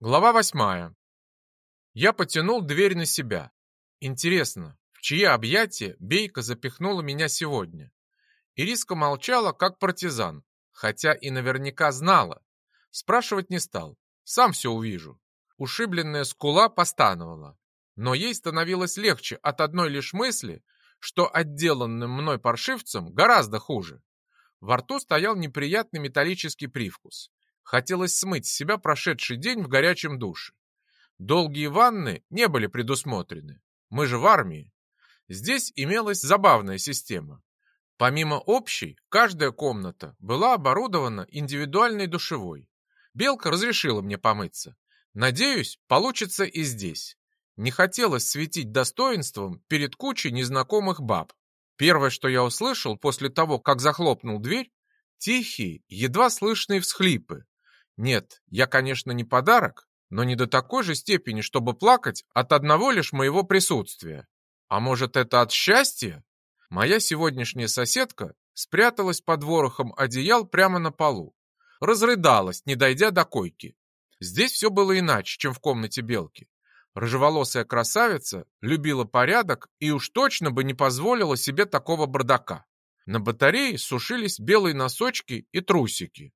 Глава восьмая. Я потянул дверь на себя. Интересно, в чьи объятия Бейка запихнула меня сегодня? Ириска молчала, как партизан, хотя и наверняка знала. Спрашивать не стал, сам все увижу. Ушибленная скула постановала. Но ей становилось легче от одной лишь мысли, что отделанным мной паршивцем гораздо хуже. Во рту стоял неприятный металлический привкус. Хотелось смыть с себя прошедший день в горячем душе. Долгие ванны не были предусмотрены. Мы же в армии. Здесь имелась забавная система. Помимо общей, каждая комната была оборудована индивидуальной душевой. Белка разрешила мне помыться. Надеюсь, получится и здесь. Не хотелось светить достоинством перед кучей незнакомых баб. Первое, что я услышал после того, как захлопнул дверь, тихие, едва слышные всхлипы, нет, я, конечно, не подарок, но не до такой же степени, чтобы плакать от одного лишь моего присутствия. А может, это от счастья? Моя сегодняшняя соседка спряталась под ворохом одеял прямо на полу. Разрыдалась, не дойдя до койки. Здесь все было иначе, чем в комнате Белки. Рыжеволосая красавица любила порядок и уж точно бы не позволила себе такого бардака. На батарее сушились белые носочки и трусики.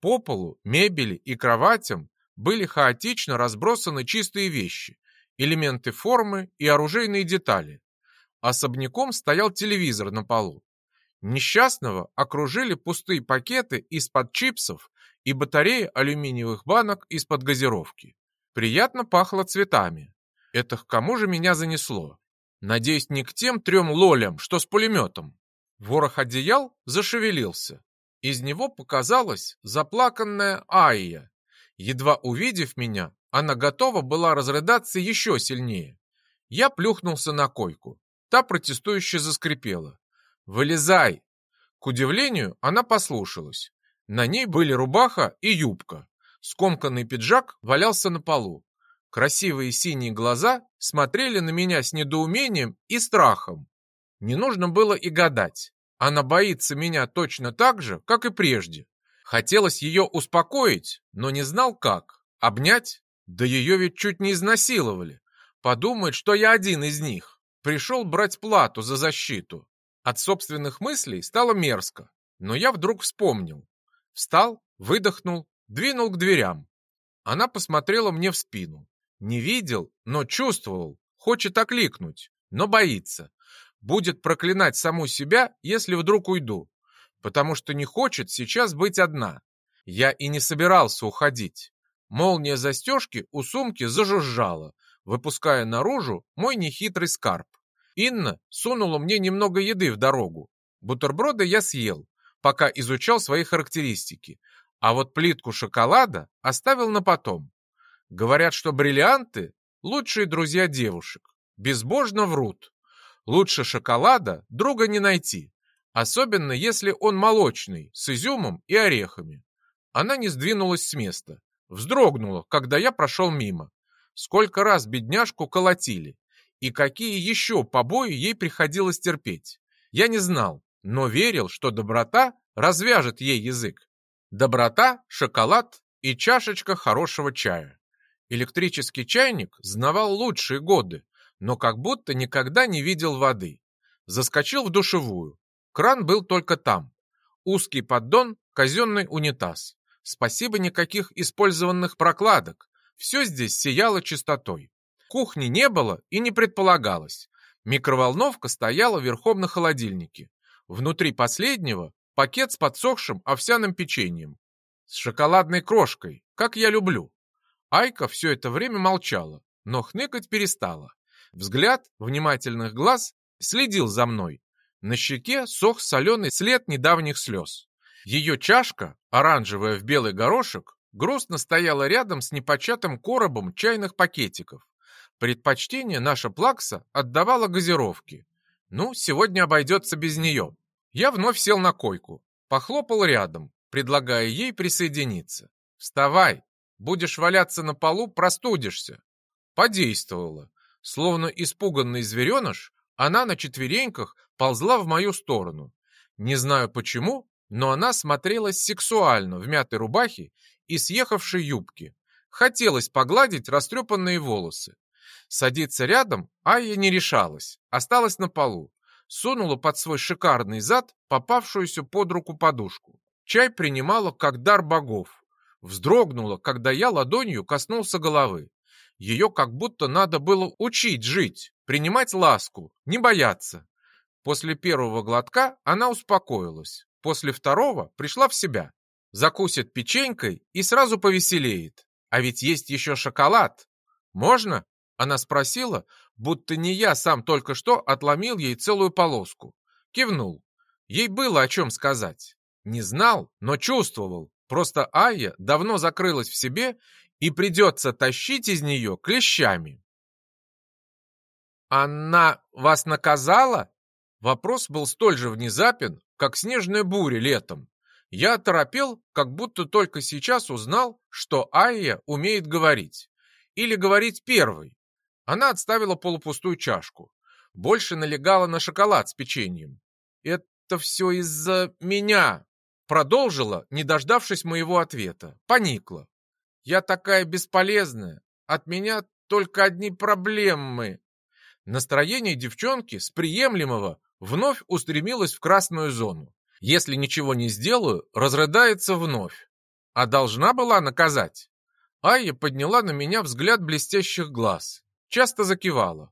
По полу, мебели и кроватям были хаотично разбросаны чистые вещи, элементы формы и оружейные детали. Особняком стоял телевизор на полу. Несчастного окружили пустые пакеты из-под чипсов и батареи алюминиевых банок из-под газировки. Приятно пахло цветами. Это к кому же меня занесло? Надеюсь, не к тем трем лолям, что с пулеметом. Ворох одеял зашевелился. Из него показалась заплаканная Айя. Едва увидев меня, она готова была разрыдаться еще сильнее. Я плюхнулся на койку. Та протестующе заскрипела. «Вылезай!» К удивлению, она послушалась. На ней были рубаха и юбка. Скомканный пиджак валялся на полу. Красивые синие глаза смотрели на меня с недоумением и страхом. Не нужно было и гадать. Она боится меня точно так же, как и прежде. Хотелось ее успокоить, но не знал как. Обнять? Да ее ведь чуть не изнасиловали. Подумает, что я один из них. Пришел брать плату за защиту. От собственных мыслей стало мерзко. Но я вдруг вспомнил. Встал, выдохнул, двинул к дверям. Она посмотрела мне в спину. Не видел, но чувствовал. Хочет окликнуть, но боится будет проклинать саму себя, если вдруг уйду, потому что не хочет сейчас быть одна. Я и не собирался уходить. Молния застежки у сумки зажужжала, выпуская наружу мой нехитрый скарб. Инна сунула мне немного еды в дорогу. Бутерброды я съел, пока изучал свои характеристики, а вот плитку шоколада оставил на потом. Говорят, что бриллианты – лучшие друзья девушек. Безбожно врут. Лучше шоколада друга не найти, особенно если он молочный, с изюмом и орехами. Она не сдвинулась с места, вздрогнула, когда я прошел мимо. Сколько раз бедняжку колотили, и какие еще побои ей приходилось терпеть. Я не знал, но верил, что доброта развяжет ей язык. Доброта, шоколад и чашечка хорошего чая. Электрический чайник знавал лучшие годы, но как будто никогда не видел воды. Заскочил в душевую. Кран был только там. Узкий поддон, казенный унитаз. Спасибо никаких использованных прокладок. Все здесь сияло чистотой. Кухни не было и не предполагалось. Микроволновка стояла верхом на холодильнике. Внутри последнего пакет с подсохшим овсяным печеньем. С шоколадной крошкой, как я люблю. Айка все это время молчала, но хныкать перестала. Взгляд внимательных глаз следил за мной. На щеке сох соленый след недавних слез. Ее чашка, оранжевая в белый горошек, грустно стояла рядом с непочатым коробом чайных пакетиков. Предпочтение наша плакса отдавала газировке. Ну, сегодня обойдется без нее. Я вновь сел на койку, похлопал рядом, предлагая ей присоединиться. «Вставай! Будешь валяться на полу, простудишься!» Подействовало. Словно испуганный звереныш, она на четвереньках ползла в мою сторону. Не знаю почему, но она смотрелась сексуально в мятой рубахе и съехавшей юбке. Хотелось погладить растрепанные волосы. Садиться рядом Айя не решалась, осталась на полу. Сунула под свой шикарный зад попавшуюся под руку подушку. Чай принимала как дар богов. Вздрогнула, когда я ладонью коснулся головы. Ее как будто надо было учить жить, принимать ласку, не бояться. После первого глотка она успокоилась. После второго пришла в себя. Закусит печенькой и сразу повеселеет. А ведь есть еще шоколад. Можно? Она спросила, будто не я сам только что отломил ей целую полоску. Кивнул. Ей было о чем сказать. Не знал, но чувствовал. Просто Айя давно закрылась в себе и придется тащить из нее клещами. «Она вас наказала?» Вопрос был столь же внезапен, как снежная буря летом. Я оторопел, как будто только сейчас узнал, что Айя умеет говорить. Или говорить первой, она отставила полупустую чашку. Больше налегала на шоколад с печеньем. «Это все из-за меня!» Продолжила, не дождавшись моего ответа. Поникла. «Я такая бесполезная. От меня только одни проблемы». Настроение девчонки с приемлемого вновь устремилось в красную зону. Если ничего не сделаю, разрыдается вновь. А должна была наказать. Айя подняла на меня взгляд блестящих глаз часто закивала.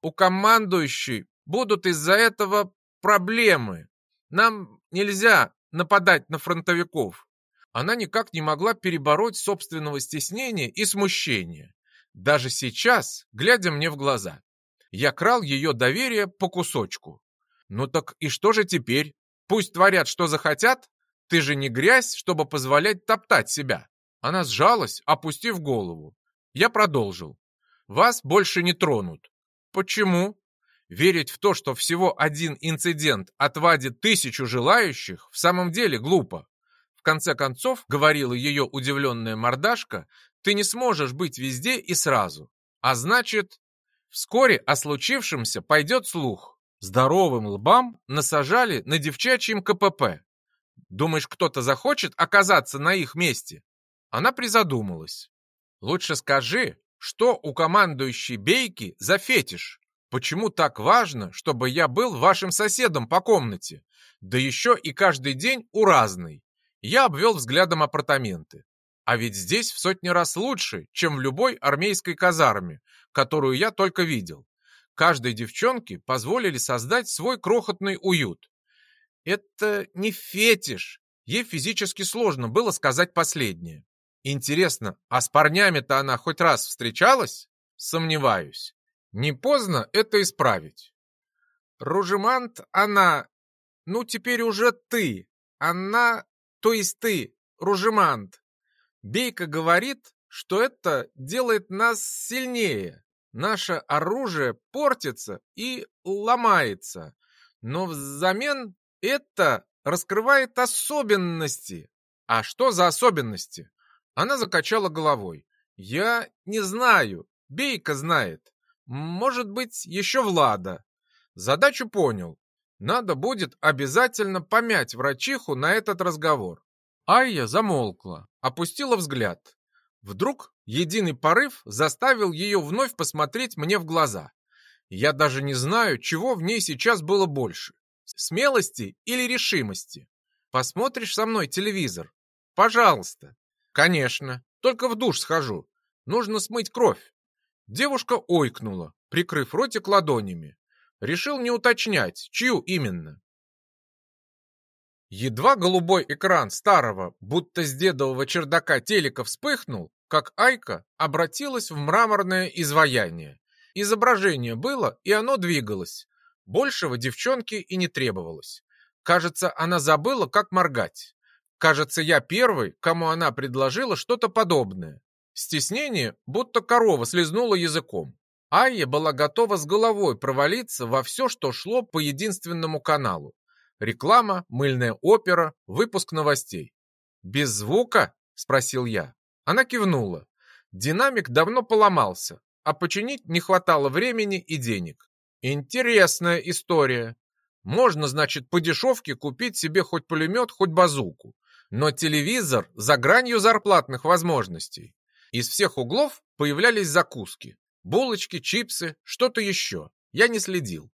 У командующей будут из-за этого проблемы. Нам нельзя нападать на фронтовиков. Она никак не могла перебороть собственного стеснения и смущения. Даже сейчас, глядя мне в глаза, я крал ее доверие по кусочку. Ну так и что же теперь? Пусть творят, что захотят? Ты же не грязь, чтобы позволять топтать себя. Она сжалась, опустив голову. Я продолжил. Вас больше не тронут. Почему? Верить в то, что всего один инцидент отвадит тысячу желающих, в самом деле глупо. Конце концов, говорила ее удивленная мордашка, ты не сможешь быть везде и сразу. А значит, вскоре о случившемся пойдет слух. Здоровым лбам насажали на девчачьем КПП. Думаешь, кто-то захочет оказаться на их месте? Она призадумалась. Лучше скажи, что у командующей Бейки за фетиш? Почему так важно, чтобы я был вашим соседом по комнате? Да еще и каждый день у разной. Я обвел взглядом апартаменты. А ведь здесь в сотни раз лучше, чем в любой армейской казарме, которую я только видел. Каждой девчонке позволили создать свой крохотный уют. Это не фетиш. Ей физически сложно было сказать последнее. Интересно, а с парнями-то она хоть раз встречалась? Сомневаюсь. Не поздно это исправить. Ружемант, она... Ну, теперь уже ты. Она... То есть ты, Ружемант. Бейка говорит, что это делает нас сильнее. Наше оружие портится и ломается. Но взамен это раскрывает особенности. А что за особенности? Она закачала головой. «Я не знаю. Бейка знает. Может быть, еще Влада. Задачу понял. Надо будет обязательно помять врачиху на этот разговор». Айя замолкла, опустила взгляд. Вдруг единый порыв заставил ее вновь посмотреть мне в глаза. Я даже не знаю, чего в ней сейчас было больше. Смелости или решимости. Посмотришь со мной телевизор? Пожалуйста. «Конечно, только в душ схожу. Нужно смыть кровь». Девушка ойкнула, прикрыв ротик ладонями. Решил не уточнять, чью именно. Едва голубой экран старого, будто с дедового чердака телека вспыхнул, как Айка обратилась в мраморное изваяние. Изображение было, и оно двигалось. Большего девчонке и не требовалось. Кажется, она забыла, как моргать. Кажется, я первый, кому она предложила что-то подобное. Стеснение, будто корова слезнула языком. Айя была готова с головой провалиться во все, что шло по единственному каналу. Реклама, мыльная опера, выпуск новостей. «Без звука?» – спросил я. Она кивнула. Динамик давно поломался, а починить не хватало времени и денег. Интересная история. Можно, значит, по дешевке купить себе хоть пулемет, хоть базуку но телевизор за гранью зарплатных возможностей. Из всех углов появлялись закуски. Булочки, чипсы, что-то еще. Я не следил.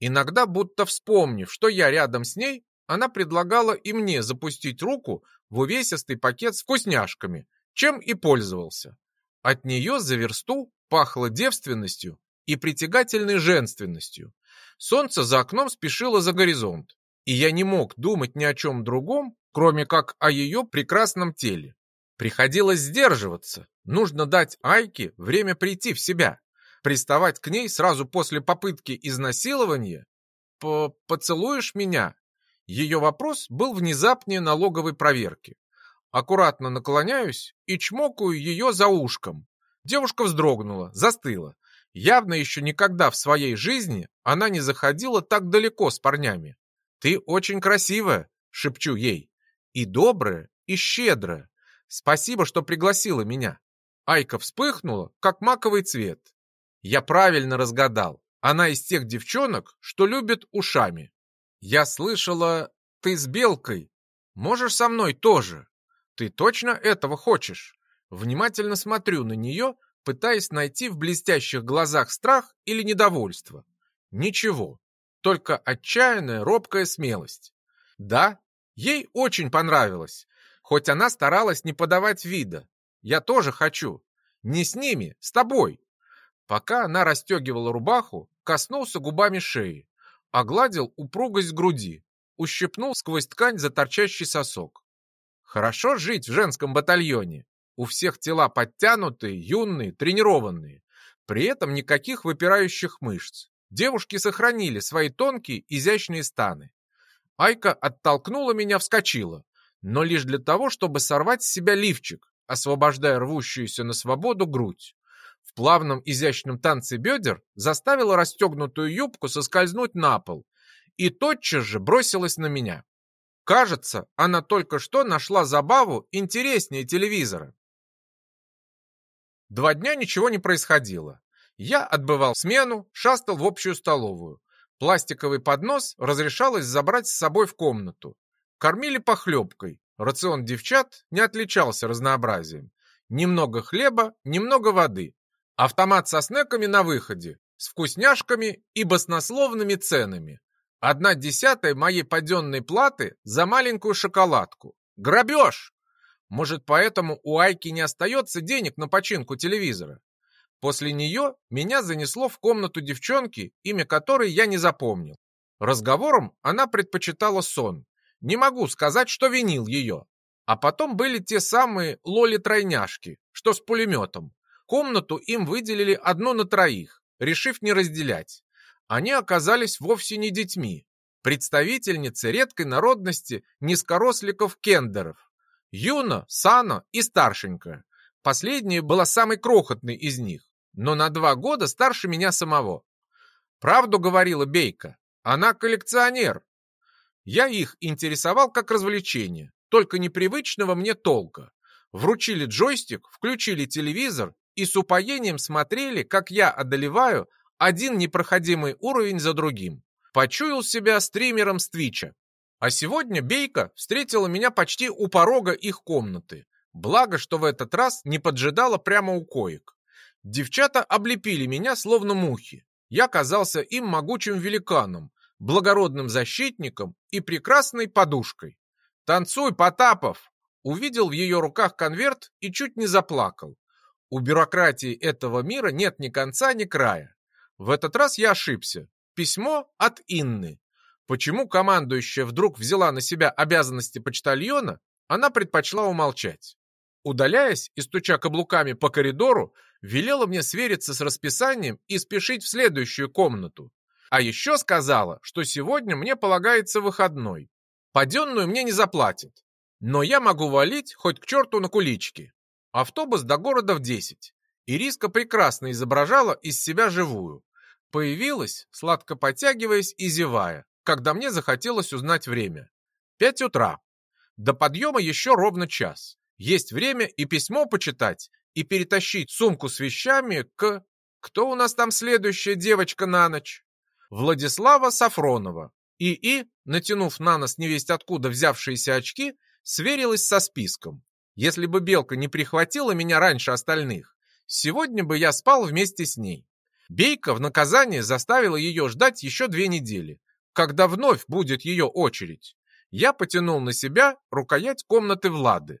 Иногда, будто вспомнив, что я рядом с ней, она предлагала и мне запустить руку в увесистый пакет с вкусняшками, чем и пользовался. От нее за версту пахло девственностью и притягательной женственностью. Солнце за окном спешило за горизонт, и я не мог думать ни о чем другом, кроме как о ее прекрасном теле. Приходилось сдерживаться, нужно дать Айке время прийти в себя. Приставать к ней сразу после попытки изнасилования? По «Поцелуешь меня?» Ее вопрос был внезапнее налоговой проверки. Аккуратно наклоняюсь и чмокаю ее за ушком. Девушка вздрогнула, застыла. Явно еще никогда в своей жизни она не заходила так далеко с парнями. «Ты очень красивая», — шепчу ей. «И добрая, и щедрая. Спасибо, что пригласила меня». Айка вспыхнула, как маковый цвет. Я правильно разгадал. Она из тех девчонок, что любят ушами. Я слышала, ты с Белкой. Можешь со мной тоже? Ты точно этого хочешь? Внимательно смотрю на нее, пытаясь найти в блестящих глазах страх или недовольство. Ничего, только отчаянная, робкая смелость. Да, ей очень понравилось, хоть она старалась не подавать вида. Я тоже хочу. Не с ними, с тобой. Пока она расстегивала рубаху, коснулся губами шеи, огладил упругость груди, ущипнул сквозь ткань за торчащий сосок. Хорошо жить в женском батальоне. У всех тела подтянутые, юные, тренированные. При этом никаких выпирающих мышц. Девушки сохранили свои тонкие, изящные станы. Айка оттолкнула меня, вскочила, но лишь для того, чтобы сорвать с себя лифчик, освобождая рвущуюся на свободу грудь в плавном изящном танце бедер заставила расстегнутую юбку соскользнуть на пол и тотчас же бросилась на меня. Кажется, она только что нашла забаву интереснее телевизора. Два дня ничего не происходило. Я отбывал смену, шастал в общую столовую. Пластиковый поднос разрешалось забрать с собой в комнату. Кормили похлебкой. Рацион девчат не отличался разнообразием. Немного хлеба, немного воды. Автомат со снеками на выходе, с вкусняшками и баснословными ценами. Одна десятая моей паденной платы за маленькую шоколадку. Грабеж! Может, поэтому у Айки не остается денег на починку телевизора? После нее меня занесло в комнату девчонки, имя которой я не запомнил. Разговором она предпочитала сон. Не могу сказать, что винил ее. А потом были те самые лоли-тройняшки, что с пулеметом. Комнату им выделили одну на троих, решив не разделять. Они оказались вовсе не детьми. Представительницы редкой народности низкоросликов-кендеров. Юна, Сана и старшенькая. Последняя была самой крохотной из них, но на два года старше меня самого. Правду говорила Бейка, она коллекционер. Я их интересовал как развлечение, только непривычного мне толка. Вручили джойстик, включили телевизор и с упоением смотрели, как я одолеваю один непроходимый уровень за другим. Почуял себя стримером с Твича. А сегодня Бейка встретила меня почти у порога их комнаты. Благо, что в этот раз не поджидала прямо у коек. Девчата облепили меня, словно мухи. Я казался им могучим великаном, благородным защитником и прекрасной подушкой. «Танцуй, Потапов!» Увидел в ее руках конверт и чуть не заплакал. У бюрократии этого мира нет ни конца, ни края. В этот раз я ошибся. Письмо от Инны. Почему командующая вдруг взяла на себя обязанности почтальона, она предпочла умолчать. Удаляясь и стуча каблуками по коридору, велела мне свериться с расписанием и спешить в следующую комнату. А еще сказала, что сегодня мне полагается выходной. Паденную мне не заплатят. Но я могу валить хоть к черту на кулички. Автобус до города в 10. Ириска прекрасно изображала из себя живую. Появилась, сладко потягиваясь и зевая, когда мне захотелось узнать время. Пять утра. До подъема еще ровно час. Есть время и письмо почитать, и перетащить сумку с вещами к... Кто у нас там следующая девочка на ночь? Владислава Сафронова. И И, натянув на нос невесть откуда взявшиеся очки, сверилась со списком. Если бы Белка не прихватила меня раньше остальных, сегодня бы я спал вместе с ней. Бейка в наказание заставила ее ждать еще две недели, когда вновь будет ее очередь. Я потянул на себя рукоять комнаты Влады.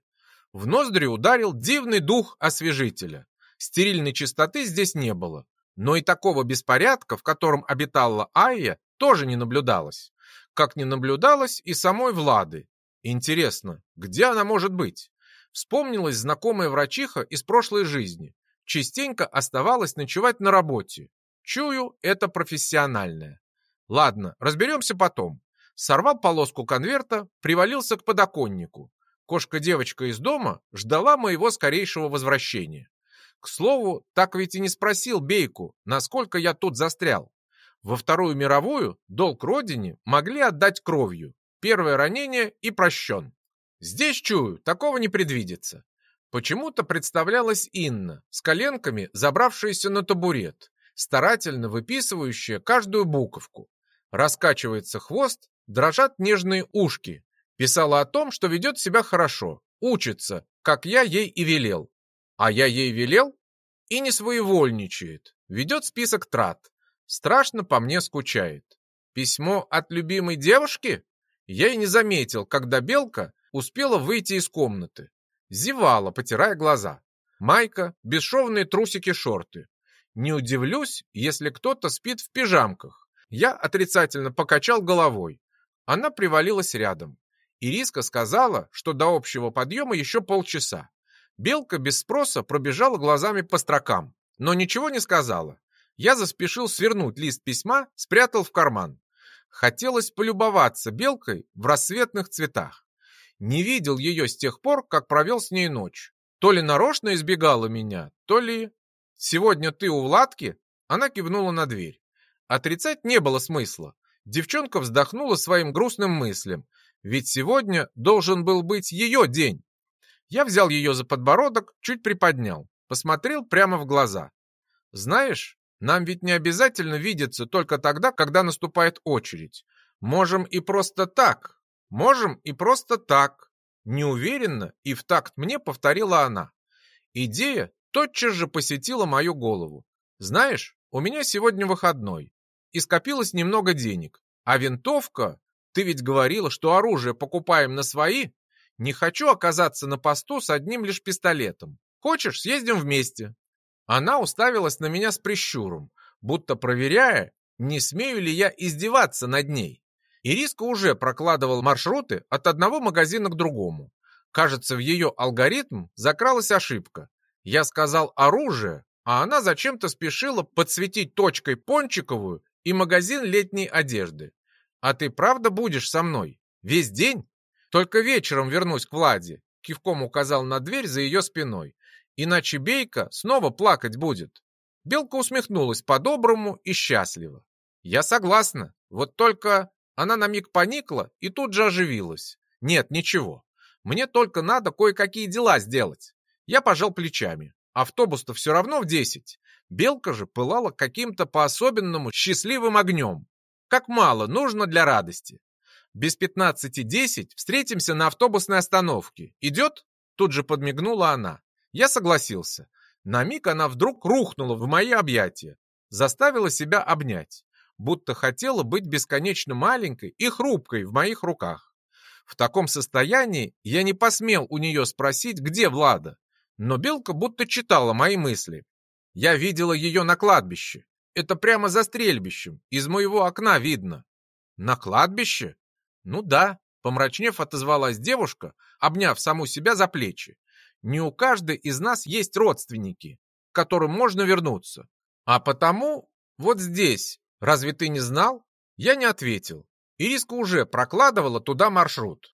В ноздри ударил дивный дух освежителя. Стерильной чистоты здесь не было, но и такого беспорядка, в котором обитала Айя, тоже не наблюдалось. Как не наблюдалось и самой Влады. Интересно, где она может быть? Вспомнилась знакомая врачиха из прошлой жизни. Частенько оставалась ночевать на работе. Чую, это профессиональное. Ладно, разберемся потом. Сорвал полоску конверта, привалился к подоконнику. Кошка-девочка из дома ждала моего скорейшего возвращения. К слову, так ведь и не спросил Бейку, насколько я тут застрял. Во Вторую мировую долг родине могли отдать кровью. Первое ранение и прощен. Здесь, чую, такого не предвидится. Почему-то представлялась Инна, с коленками забравшаяся на табурет, старательно выписывающая каждую буковку. Раскачивается хвост, дрожат нежные ушки. Писала о том, что ведет себя хорошо, учится, как я ей и велел. А я ей велел? И не своевольничает, ведет список трат. Страшно по мне скучает. Письмо от любимой девушки? Я и не заметил, когда Белка успела выйти из комнаты. Зевала, потирая глаза. Майка, бесшовные трусики-шорты. Не удивлюсь, если кто-то спит в пижамках. Я отрицательно покачал головой. Она привалилась рядом. Ириска сказала, что до общего подъема еще полчаса. Белка без спроса пробежала глазами по строкам, но ничего не сказала. Я заспешил свернуть лист письма, спрятал в карман. Хотелось полюбоваться белкой в рассветных цветах. Не видел ее с тех пор, как провел с ней ночь. То ли нарочно избегала меня, то ли... Сегодня ты у Владки? Она кивнула на дверь. Отрицать не было смысла. Девчонка вздохнула своим грустным мыслям. Ведь сегодня должен был быть ее день. Я взял ее за подбородок, чуть приподнял, посмотрел прямо в глаза. Знаешь, нам ведь не обязательно видеться только тогда, когда наступает очередь. Можем и просто так, Можем и просто так. Неуверенно и в такт мне повторила она. Идея тотчас же посетила мою голову. Знаешь, у меня сегодня выходной. И скопилось немного денег. А винтовка... Ты ведь говорила, что оружие покупаем на свои? Не хочу оказаться на посту с одним лишь пистолетом. Хочешь, съездим вместе?» Она уставилась на меня с прищуром, будто проверяя, не смею ли я издеваться над ней. Ириска уже прокладывал маршруты от одного магазина к другому. Кажется, в ее алгоритм закралась ошибка. Я сказал «оружие», а она зачем-то спешила подсветить точкой Пончиковую и магазин летней одежды. «А ты правда будешь со мной? Весь день?» «Только вечером вернусь к Владе», — кивком указал на дверь за ее спиной. «Иначе Бейка снова плакать будет». Белка усмехнулась по-доброму и счастливо. «Я согласна. Вот только она на миг поникла и тут же оживилась. Нет, ничего. Мне только надо кое-какие дела сделать. Я пожал плечами. Автобус-то все равно в десять. Белка же пылала каким-то по-особенному счастливым огнем. Как мало нужно для радости. Без пятнадцати десять встретимся на автобусной остановке. Идет? Тут же подмигнула она. Я согласился. На миг она вдруг рухнула в мои объятия. Заставила себя обнять будто хотела быть бесконечно маленькой и хрупкой в моих руках. В таком состоянии я не посмел у нее спросить, где Влада, но Белка будто читала мои мысли. Я видела ее на кладбище. Это прямо за стрельбищем, из моего окна видно. На кладбище? Ну да, помрачнев отозвалась девушка, обняв саму себя за плечи. Не у каждой из нас есть родственники, к которым можно вернуться. А потому вот здесь, Разве ты не знал? Я не ответил. Ириска уже прокладывала туда маршрут.